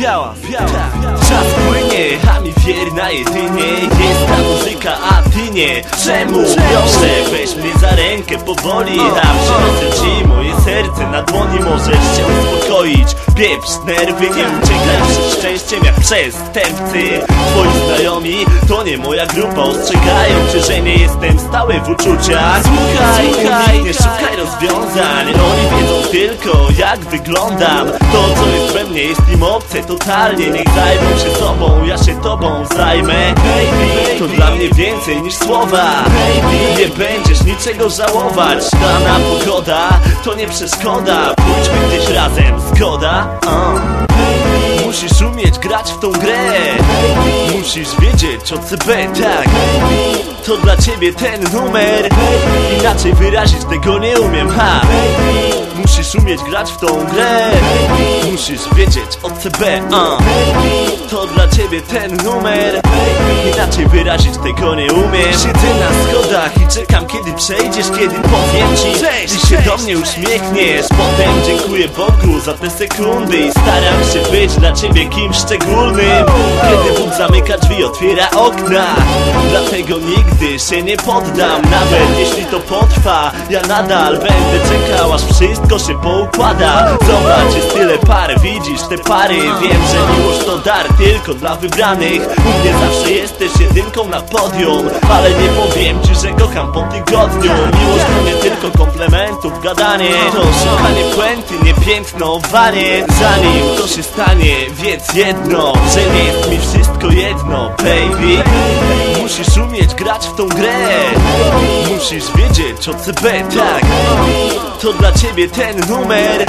Biała, biała. Czas płynie, a mi wierna jedynie. Jest ta muzyka, a ty nie. Czemu? Proszę, weź mnie za rękę powoli A przyniosę ci moje serce na dłoni Możesz się uspokoić. Pieprz, nerwy nie uciekają przed szczęściem jak przestępcy. Twoi znajomi to nie moja grupa. Ostrzegają cię, że nie jestem stały w uczuciach. Słuchaj, nie szukaj rozwiązań. Oni wiedzą tylko jak wyglądam. To co jest we mnie jest im obce totalnie. Niech zajmą się sobą, ja się tobą zajmę. Baby, to dla mnie więcej niż słowa. Baby, nie będziesz niczego żałować. Dana pogoda to nie przeszkoda. Pójdźmy gdzieś razem, zgoda? Uh. Musisz umieć grać w tą grę. Musisz wiedzieć o CB, tak. To dla ciebie ten numer. Inaczej wyrazić tego nie umiem, ha. Musisz umieć grać w tą grę. Musisz wiedzieć o CB, uh. To dla ciebie ten numer. Inaczej wyrazić tego nie umiem. Siedzę na schodach i czekam kiedy przejdziesz Kiedy powiem ci Cześć, I się do mnie uśmiechniesz. Potem dziękuję Bogu za te sekundy I staram się być dla ciebie kimś szczególnym. Kiedy Bóg zamyka drzwi, otwiera okna. Dlatego nigdy się nie poddam Nawet jeśli Ja nadal będę czekał aż wszystko się poukłada. Zobacz, jest tyle par, widzisz te pary. Wiem, że miłość to dar tylko dla wybranych. U mnie zawsze jesteś jedynką na podium Ale nie powiem ci, że kocham po tygodniu Miłość to nie tylko komplementów gadanie. To szukanie puenty, nie piętnowanie Zanim to się stanie, wiedz jedno Że nie jest mi wszystko jedno, baby. Musisz umieć grać w tą grę Musisz wiedzieć o CB, tak. To dla ciebie ten numer.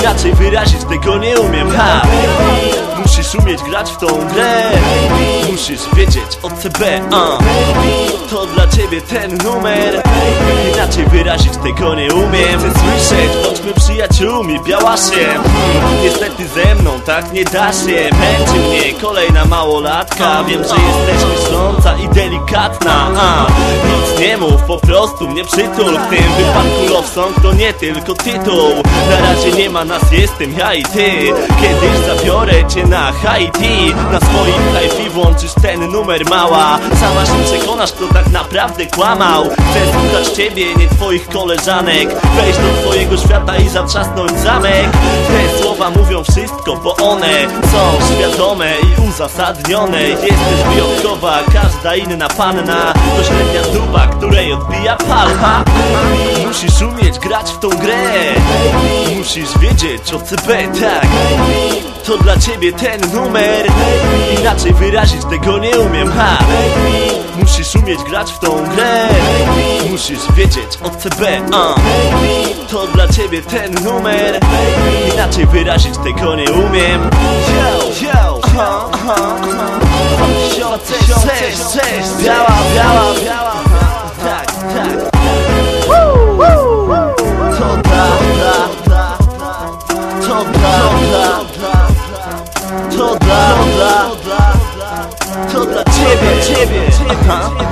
Inaczej wyrazić tego nie umiem, ha Musisz umieć grać w tą grę. Musisz wiedzieć o CB, uh. To dla ciebie ten numer. Inaczej wyrazić tego nie umiem. Chcę słyszeć, bądźmy przyjaciółmi, białasiem Niestety ze mną tak nie da się. Męczy mnie kolejna małolatka. Wiem, że jesteś myśląca i delikatna a, Nic nie mów, po prostu mnie przytul. W tym wypadku love song to nie tylko tytuł. Na razie nie ma nas, jestem ja i ty. Kiedyś zabiorę cię na Haiti Na swoim hi włączysz ten numer mała. Sama się przekonasz, kto tak naprawdę kłamał. Chcę słuchać ciebie, nie twoich koleżanek. Wejść do twojego świata i zatrzasnąć zamek. Te słowa mówią wszystko, bo one są świadome i uzasadnione. Jesteś wyjątkowa, każda inna panna. To średnia dupa, której odbija palma. Musisz umieć grać w tą grę. Musisz wiedzieć o CB, tak. To dla ciebie ten numer. Inaczej wyrazić tego nie umiem, ha Musisz umieć grać w tą grę. Musisz wiedzieć o CB, uh. To dla ciebie ten numer. Inaczej wyrazić tego nie umiem. Aha Cześć, cześć, biała, biała, biała To